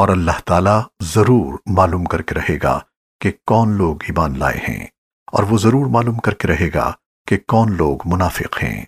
اور اللہ تعالیٰ ضرور معلوم کر کے رہے گا کہ کون لوگ ایمان لائے ہیں اور وہ ضرور معلوم کر کے رہے گا کہ کون لوگ منافق ہیں۔